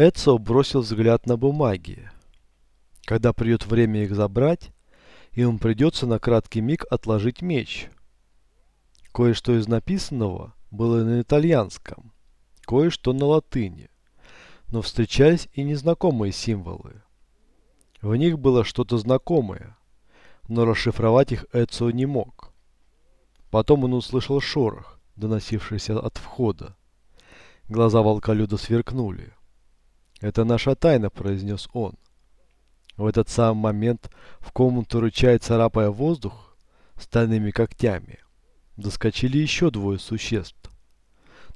Эдсо бросил взгляд на бумаги. Когда придет время их забрать, ему придется на краткий миг отложить меч. Кое-что из написанного было на итальянском, кое-что на латыни, но встречались и незнакомые символы. В них было что-то знакомое, но расшифровать их Эцио не мог. Потом он услышал шорох, доносившийся от входа. Глаза волколюда сверкнули. «Это наша тайна», — произнес он. В этот самый момент в комнату, рычая царапая воздух стальными когтями, доскочили еще двое существ.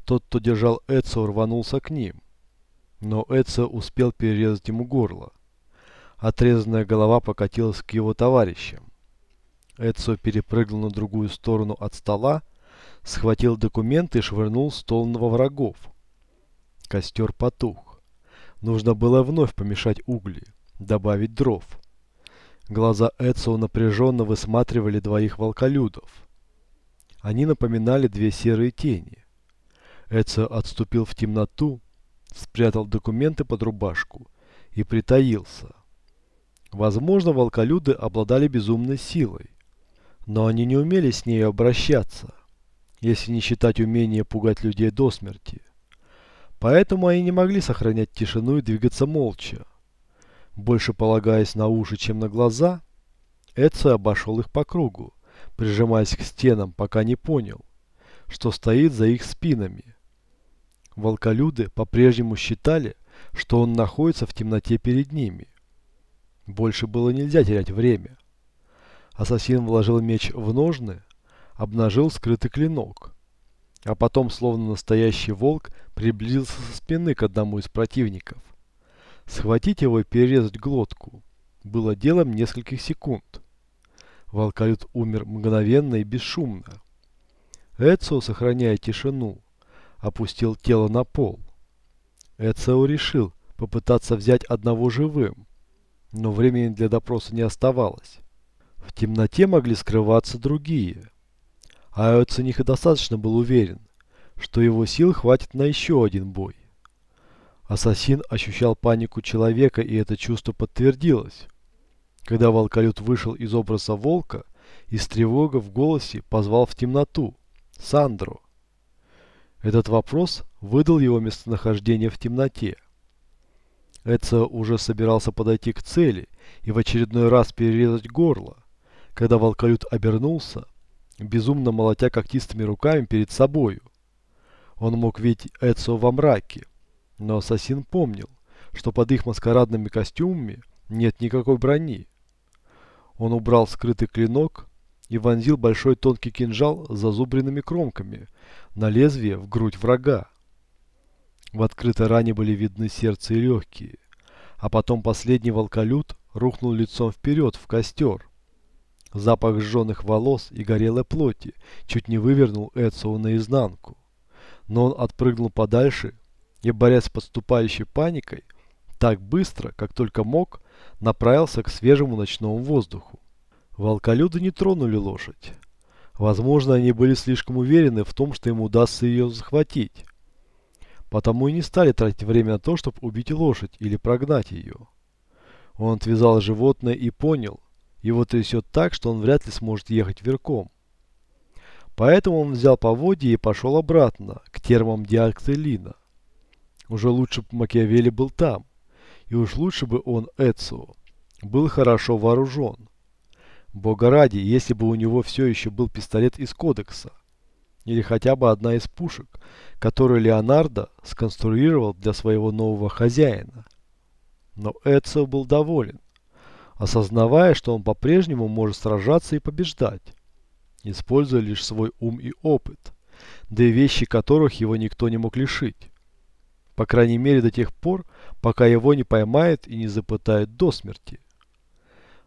Тот, кто держал Эцио, рванулся к ним. Но Эцио успел перерезать ему горло. Отрезанная голова покатилась к его товарищам. Эцио перепрыгнул на другую сторону от стола, схватил документы и швырнул стол на врагов. Костер потух. Нужно было вновь помешать угли, добавить дров. Глаза Эцио напряженно высматривали двоих волколюдов. Они напоминали две серые тени. Эцио отступил в темноту, спрятал документы под рубашку и притаился. Возможно, волколюды обладали безумной силой, но они не умели с ней обращаться, если не считать умение пугать людей до смерти. Поэтому они не могли сохранять тишину и двигаться молча. Больше полагаясь на уши, чем на глаза, Эдсо обошел их по кругу, прижимаясь к стенам, пока не понял, что стоит за их спинами. Волколюды по-прежнему считали, что он находится в темноте перед ними. Больше было нельзя терять время. Ассасин вложил меч в ножны, обнажил скрытый клинок. А потом, словно настоящий волк, приблизился со спины к одному из противников. Схватить его и перерезать глотку было делом нескольких секунд. Волколют умер мгновенно и бесшумно. Эцио, сохраняя тишину, опустил тело на пол. Эцио решил попытаться взять одного живым, но времени для допроса не оставалось. В темноте могли скрываться другие. А и достаточно был уверен, что его сил хватит на еще один бой. Ассасин ощущал панику человека, и это чувство подтвердилось. Когда волколют вышел из образа волка и с тревогой в голосе позвал в темноту «Сандро». Этот вопрос выдал его местонахождение в темноте. Эдсо уже собирался подойти к цели и в очередной раз перерезать горло, когда волколют обернулся, безумно молотя когтистыми руками перед собою. Он мог видеть Эдсо во мраке, но ассасин помнил, что под их маскарадными костюмами нет никакой брони. Он убрал скрытый клинок и вонзил большой тонкий кинжал с зазубренными кромками на лезвие в грудь врага. В открытой ране были видны сердце и легкие. А потом последний волколют рухнул лицом вперед в костер. Запах сжженных волос и горелой плоти чуть не вывернул Эдсоу наизнанку. Но он отпрыгнул подальше и, борясь с подступающей паникой, так быстро, как только мог, направился к свежему ночному воздуху. Волколюды не тронули лошадь. Возможно, они были слишком уверены в том, что им удастся ее захватить. Потому и не стали тратить время на то, чтобы убить лошадь или прогнать ее. Он отвязал животное и понял, его трясет так, что он вряд ли сможет ехать верхом. Поэтому он взял поводья и пошел обратно, к термам Диактелина. Уже лучше бы Макиавелли был там, и уж лучше бы он, Эцио, был хорошо вооружен. Бога ради, если бы у него все еще был пистолет из кодекса или хотя бы одна из пушек, которую Леонардо сконструировал для своего нового хозяина. Но Эцио был доволен, осознавая, что он по-прежнему может сражаться и побеждать, используя лишь свой ум и опыт, да и вещи которых его никто не мог лишить. По крайней мере до тех пор, пока его не поймают и не запытают до смерти.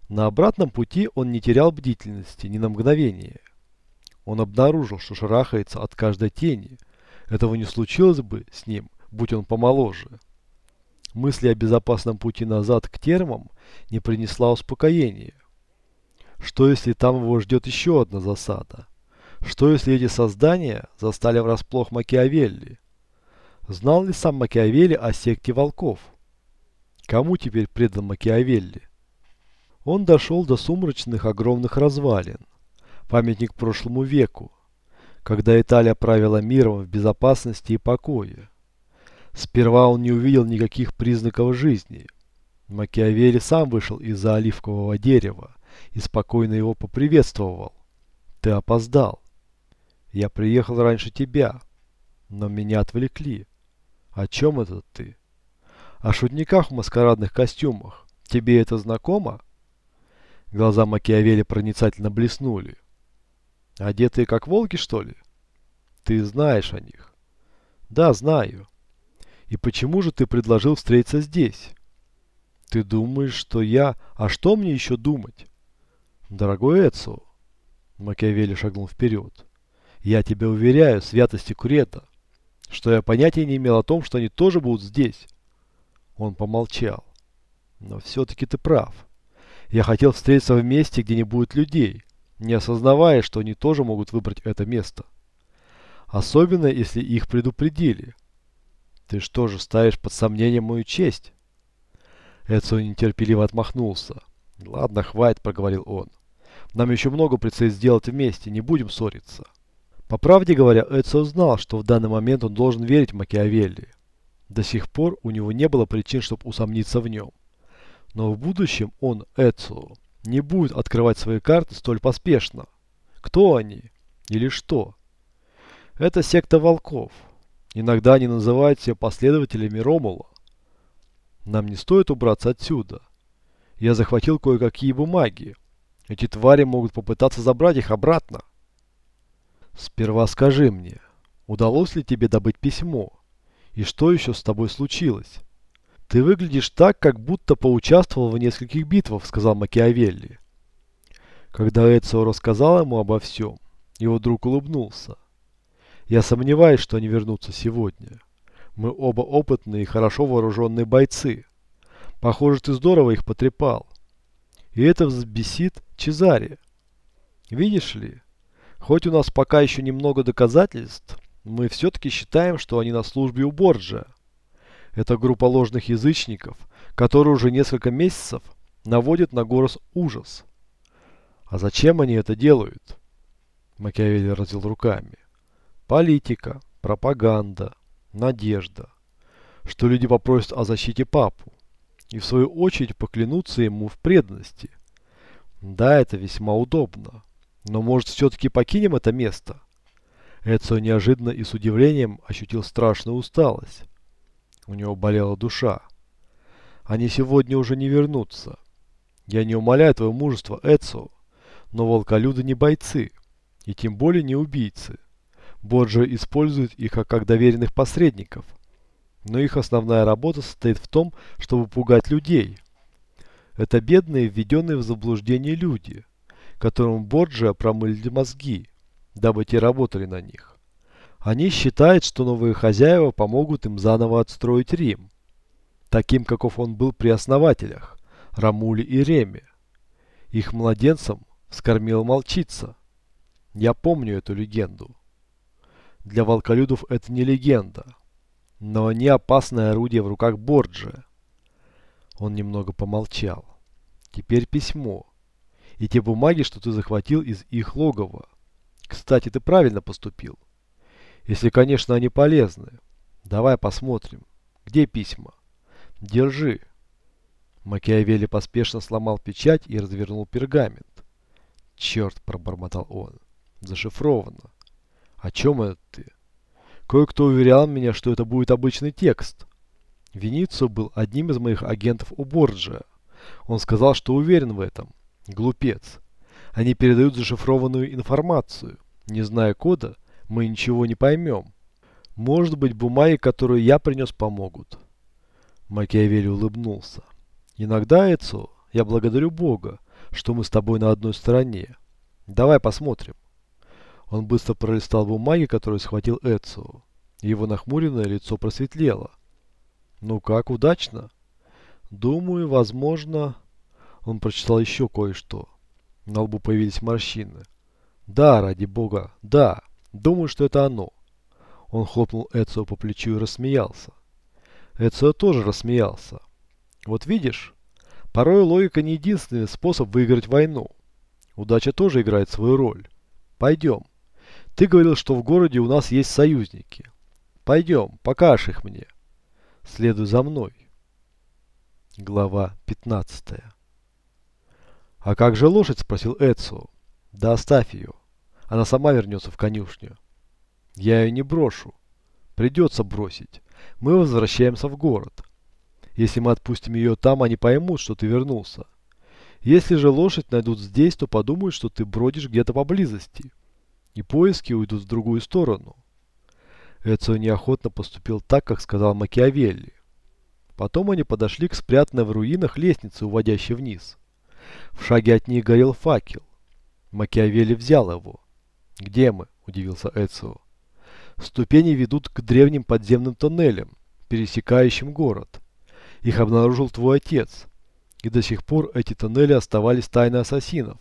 На обратном пути он не терял бдительности ни на мгновение. Он обнаружил, что шарахается от каждой тени. Этого не случилось бы с ним, будь он помоложе. Мысли о безопасном пути назад к термам не принесла успокоения. Что если там его ждет еще одна засада? Что если эти создания застали врасплох Макиавелли? Знал ли сам Макиавелли о секте волков? Кому теперь предан Макиавелли? Он дошел до сумрачных огромных развалин, памятник прошлому веку, когда Италия правила миром в безопасности и покое. Сперва он не увидел никаких признаков жизни. Макиавелли сам вышел из-за оливкового дерева и спокойно его поприветствовал. «Ты опоздал. Я приехал раньше тебя, но меня отвлекли. О чем это ты?» «О шутниках в маскарадных костюмах. Тебе это знакомо?» Глаза Макиавелли проницательно блеснули. «Одетые как волки, что ли?» «Ты знаешь о них?» «Да, знаю. И почему же ты предложил встретиться здесь? Ты думаешь, что я... А что мне еще думать? Дорогой Эцио, Макиавелли шагнул вперед. Я тебя уверяю, святости Курета, что я понятия не имел о том, что они тоже будут здесь. Он помолчал. Но все-таки ты прав. Я хотел встретиться в месте, где не будет людей, не осознавая, что они тоже могут выбрать это место. Особенно, если их предупредили. Ты что же ставишь под сомнение мою честь? Эдсон нетерпеливо отмахнулся. Ладно, хватит, проговорил он. Нам еще много предстоит сделать вместе, не будем ссориться. По правде говоря, Эдсон знал, что в данный момент он должен верить Макиавелли. До сих пор у него не было причин, чтобы усомниться в нем. Но в будущем он, Эдсо, не будет открывать свои карты столь поспешно. Кто они? Или что? Это секта волков. Иногда они называют себя последователями Ромула. Нам не стоит убраться отсюда. Я захватил кое-какие бумаги. Эти твари могут попытаться забрать их обратно. Сперва скажи мне, удалось ли тебе добыть письмо? И что еще с тобой случилось? Ты выглядишь так, как будто поучаствовал в нескольких битвах, сказал Макиавелли. Когда Эцио рассказал ему обо всем, его друг улыбнулся. Я сомневаюсь, что они вернутся сегодня. Мы оба опытные и хорошо вооруженные бойцы. Похоже, ты здорово их потрепал. И это взбесит Чезаре. Видишь ли, хоть у нас пока еще немного доказательств, мы все-таки считаем, что они на службе у Борджа. Это группа ложных язычников, которые уже несколько месяцев наводят на город ужас. А зачем они это делают? Макиавелли развел руками. Политика, пропаганда, надежда, что люди попросят о защите папу и в свою очередь поклянутся ему в преданности. Да, это весьма удобно, но может все-таки покинем это место? Эдсо неожиданно и с удивлением ощутил страшную усталость. У него болела душа. Они сегодня уже не вернутся. Я не умоляю твое мужество, Эдсо, но волколюды не бойцы, и тем более не убийцы. Боджо использует их как доверенных посредников. Но их основная работа состоит в том, чтобы пугать людей. Это бедные, введенные в заблуждение люди, которым Борджиа промыли мозги, дабы те работали на них. Они считают, что новые хозяева помогут им заново отстроить Рим, таким, каков он был при основателях, Рамуле и Реме. Их младенцам скормила молчица. Я помню эту легенду. Для волколюдов это не легенда, но они опасное орудие в руках Борджа. Он немного помолчал. Теперь письмо. И те бумаги, что ты захватил из их логова. Кстати, ты правильно поступил. Если, конечно, они полезны. Давай посмотрим. Где письма? Держи. Макиавелли поспешно сломал печать и развернул пергамент. Черт, пробормотал он. Зашифровано. О чем это ты? Кое-кто уверял меня, что это будет обычный текст. Веницо был одним из моих агентов у Борджиа. Он сказал, что уверен в этом. Глупец. Они передают зашифрованную информацию. Не зная кода, мы ничего не поймем. Может быть, бумаги, которые я принес, помогут. Макиавелли улыбнулся. Иногда, Эцо, я благодарю Бога, что мы с тобой на одной стороне. Давай посмотрим. Он быстро пролистал бумаги, которые схватил Эцио. Его нахмуренное лицо просветлело. «Ну как, удачно?» «Думаю, возможно...» Он прочитал еще кое-что. На лбу появились морщины. «Да, ради бога, да. Думаю, что это оно». Он хлопнул Эцио по плечу и рассмеялся. Эцио тоже рассмеялся. Вот видишь, порой логика не единственный способ выиграть войну. Удача тоже играет свою роль. Пойдем. Ты говорил, что в городе у нас есть союзники. Пойдем, покажешь их мне. Следуй за мной. Глава 15 «А как же лошадь?» – спросил Эцио. «Да оставь ее. Она сама вернется в конюшню». «Я ее не брошу. Придется бросить. Мы возвращаемся в город. Если мы отпустим ее там, они поймут, что ты вернулся. Если же лошадь найдут здесь, то подумают, что ты бродишь где-то поблизости. И поиски уйдут в другую сторону». Эцио неохотно поступил так, как сказал Макиавелли. Потом они подошли к спрятанной в руинах лестнице, уводящей вниз. В шаге от них горел факел. Макиавелли взял его. «Где мы?» – удивился Эцио. «Ступени ведут к древним подземным тоннелям, пересекающим город. Их обнаружил твой отец. И до сих пор эти тоннели оставались тайной ассасинов.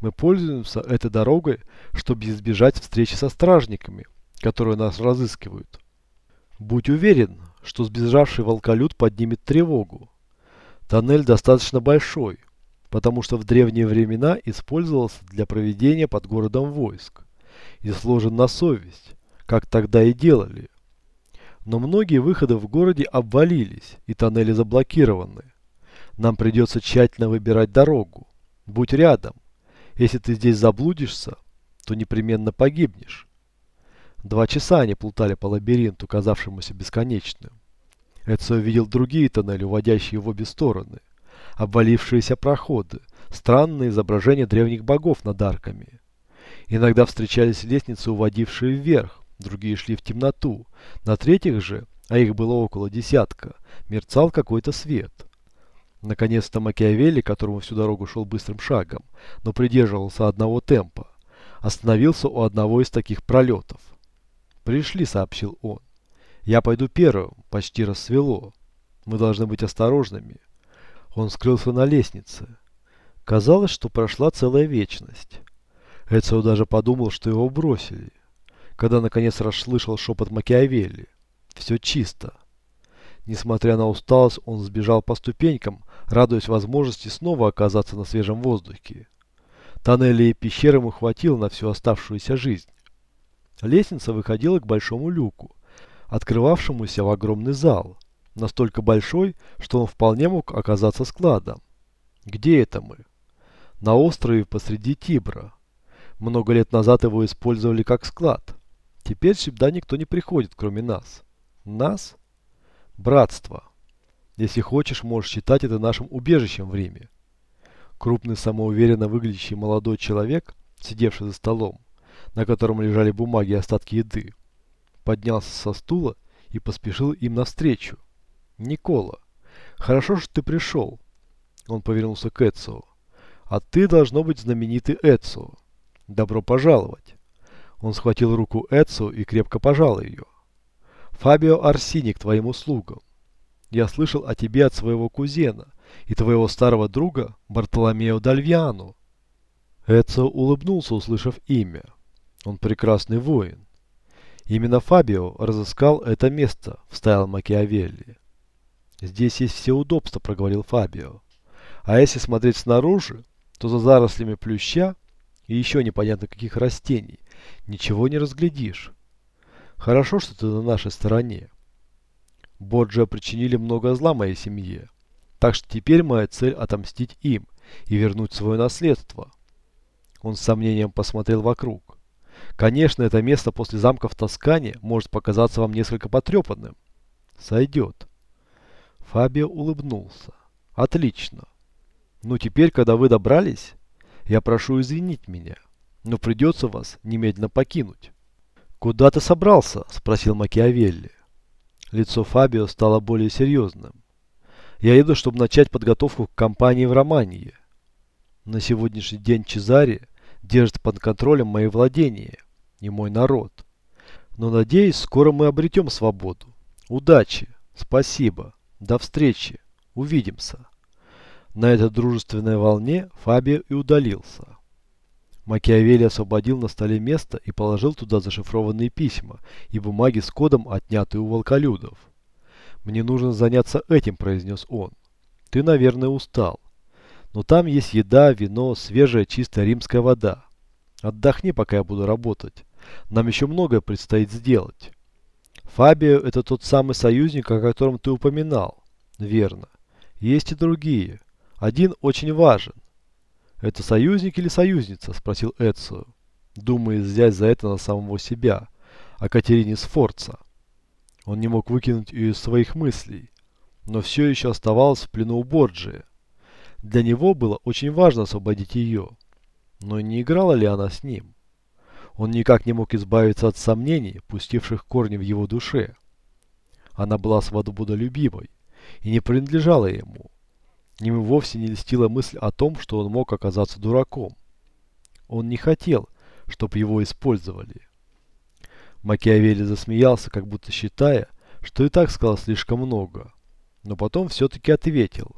Мы пользуемся этой дорогой, чтобы избежать встречи со стражниками, которые нас разыскивают. Будь уверен, что сбежавший волколюд поднимет тревогу. Тоннель достаточно большой, потому что в древние времена использовался для проведения под городом войск и сложен на совесть, как тогда и делали. Но многие выходы в городе обвалились и тоннели заблокированы. Нам придется тщательно выбирать дорогу. Будь рядом. Если ты здесь заблудишься, то непременно погибнешь. Два часа они плутали по лабиринту, казавшемуся бесконечным. Эдсо видел другие тоннели, уводящие в обе стороны. Обвалившиеся проходы, странные изображения древних богов над арками. Иногда встречались лестницы, уводившие вверх, другие шли в темноту. На третьих же, а их было около десятка, мерцал какой-то свет. Наконец-то Макиавелли, которому всю дорогу шел быстрым шагом, но придерживался одного темпа, остановился у одного из таких пролетов. «Пришли», — сообщил он. «Я пойду первым, почти рассвело. Мы должны быть осторожными». Он скрылся на лестнице. Казалось, что прошла целая вечность. Эцио даже подумал, что его бросили. Когда наконец расслышал шепот Макиавелли. Все чисто. Несмотря на усталость, он сбежал по ступенькам, радуясь возможности снова оказаться на свежем воздухе. Тоннели и пещеры ему хватило на всю оставшуюся жизнь. Лестница выходила к большому люку, открывавшемуся в огромный зал, настолько большой, что он вполне мог оказаться складом. Где это мы? На острове посреди Тибра. Много лет назад его использовали как склад. Теперь сюда никто не приходит, кроме нас. Нас? Братство. Если хочешь, можешь считать это нашим убежищем в Риме. Крупный, самоуверенно выглядящий молодой человек, сидевший за столом, на котором лежали бумаги и остатки еды, поднялся со стула и поспешил им навстречу. «Никола, хорошо, что ты пришел». Он повернулся к Эцио. «А ты должно быть знаменитый Эцио. Добро пожаловать». Он схватил руку Эцио и крепко пожал ее. «Фабио Арсини к твоим услугам. Я слышал о тебе от своего кузена и твоего старого друга Бартоломео Дальвиану». Эцио улыбнулся, услышав имя. Он прекрасный воин. Именно Фабио разыскал это место, вставил Макиавелли. Здесь есть все удобства, проговорил Фабио. А если смотреть снаружи, то за зарослями плюща и еще непонятно каких растений ничего не разглядишь. Хорошо, что ты на нашей стороне. Боджиа причинили много зла моей семье. Так что теперь моя цель отомстить им и вернуть свое наследство. Он с сомнением посмотрел вокруг. Конечно, это место после замка в Тоскане может показаться вам несколько потрепанным. Сойдет. Фабио улыбнулся. Отлично. Ну теперь, когда вы добрались, я прошу извинить меня, но придется вас немедленно покинуть. Куда ты собрался? Спросил Макиавелли. Лицо Фабио стало более серьезным. Я еду, чтобы начать подготовку к кампании в Романии. На сегодняшний день Чезаре держит под контролем мои владения и мой народ. Но надеюсь, скоро мы обретем свободу. Удачи, спасибо, до встречи, увидимся. На этой дружественной волне Фабио и удалился. Макиавелли освободил на столе место и положил туда зашифрованные письма и бумаги с кодом, отнятые у волколюдов. «Мне нужно заняться этим», – произнес он. «Ты, наверное, устал. Но там есть еда, вино, свежая чистая римская вода. Отдохни, пока я буду работать. Нам еще многое предстоит сделать». Фабио – это тот самый союзник, о котором ты упоминал. Верно. Есть и другие. Один очень важен. «Это союзник или союзница?» – спросил Эцио, думая взять за это на самого себя, а Катерине Сфорца. Он не мог выкинуть ее из своих мыслей, но все еще оставалась в плену у Борджия. Для него было очень важно освободить ее, но не играла ли она с ним? Он никак не мог избавиться от сомнений, пустивших корни в его душе. Она была свободолюбивой и не принадлежала ему. Ему вовсе не льстила мысль о том, что он мог оказаться дураком. Он не хотел, чтобы его использовали. Макиавелли засмеялся, как будто считая, что и так сказал слишком много. Но потом все-таки ответил.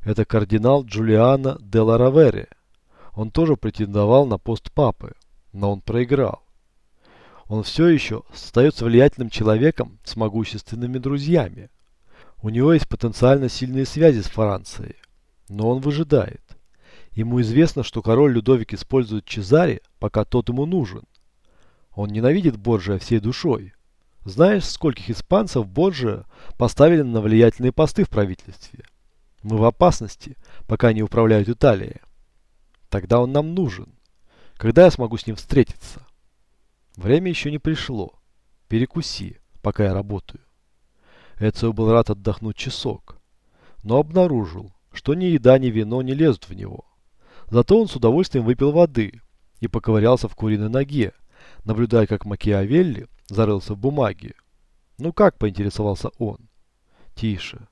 Это кардинал Джулиано де Ларавере. Он тоже претендовал на пост папы, но он проиграл. Он все еще остается влиятельным человеком с могущественными друзьями. У него есть потенциально сильные связи с Францией, но он выжидает. Ему известно, что король Людовик использует Чезаре, пока тот ему нужен. Он ненавидит Борджия всей душой. Знаешь, скольких испанцев Борджия поставили на влиятельные посты в правительстве? Мы в опасности, пока не управляют Италией. Тогда он нам нужен. Когда я смогу с ним встретиться? Время еще не пришло. Перекуси, пока я работаю. Эцио был рад отдохнуть часок, но обнаружил, что ни еда, ни вино не лезут в него. Зато он с удовольствием выпил воды и поковырялся в куриной ноге, наблюдая, как Макиавелли зарылся в бумаге. «Ну как?» – поинтересовался он. «Тише».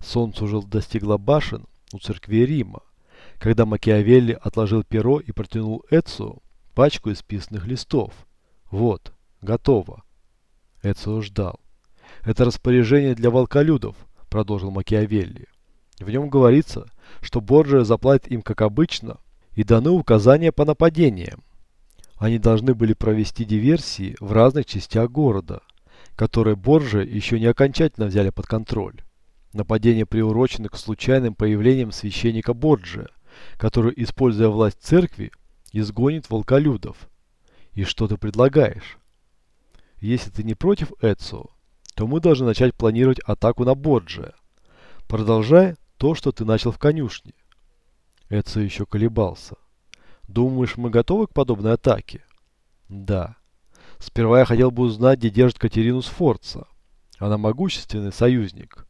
Солнце уже достигло башен у церкви Рима, когда Макиавелли отложил перо и протянул Эцио пачку исписанных листов. «Вот, готово». Эцио ждал. Это распоряжение для волколюдов, продолжил Макиавелли. В нем говорится, что Борджиа заплатит им как обычно и даны указания по нападениям. Они должны были провести диверсии в разных частях города, которые Борджиа еще не окончательно взяли под контроль. Нападения приурочены к случайным появлениям священника Борджиа, который, используя власть церкви, изгонит волколюдов. И что ты предлагаешь? Если ты не против Эцио, то мы должны начать планировать атаку на Борджия. Продолжай то, что ты начал в конюшне. Эдсо еще колебался. Думаешь, мы готовы к подобной атаке? Да. Сперва я хотел бы узнать, где держит Катерину Сфорца. Она могущественный союзник.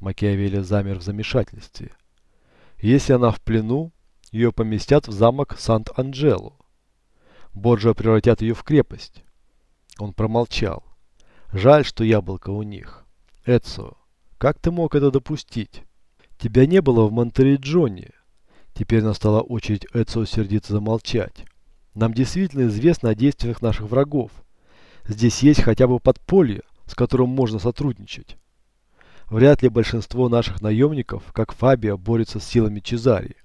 Макиавелли замер в замешательстве. Если она в плену, ее поместят в замок Сант-Анджело. Борджиа превратят ее в крепость. Он промолчал. Жаль, что яблоко у них. Эдсо, как ты мог это допустить? Тебя не было в Монтериджоне. Теперь настала очередь Эдсо сердито замолчать. Нам действительно известно о действиях наших врагов. Здесь есть хотя бы подполье, с которым можно сотрудничать. Вряд ли большинство наших наемников, как Фабио, борется с силами Чезари,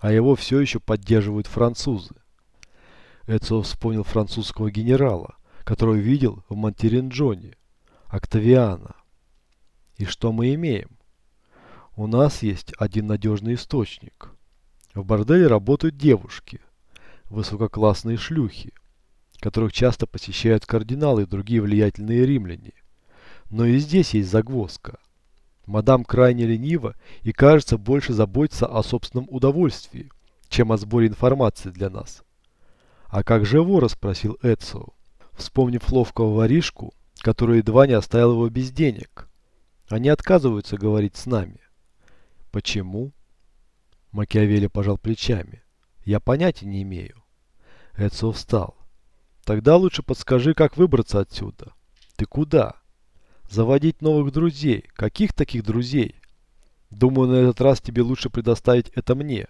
а его все еще поддерживают французы. Эдсо вспомнил французского генерала, которую видел в Монтеринджоне, Октавиана. И что мы имеем? У нас есть один надежный источник. В борделе работают девушки, высококлассные шлюхи, которых часто посещают кардиналы и другие влиятельные римляне. Но и здесь есть загвоздка. Мадам крайне ленива и, кажется, больше заботится о собственном удовольствии, чем о сборе информации для нас. «А как же вора?» – спросил Эцио вспомнив ловкого воришку, который едва не оставил его без денег. Они отказываются говорить с нами. Почему? Макиавелли пожал плечами. Я понятия не имею. Эдсо встал. Тогда лучше подскажи, как выбраться отсюда. Ты куда? Заводить новых друзей. Каких таких друзей? Думаю, на этот раз тебе лучше предоставить это мне.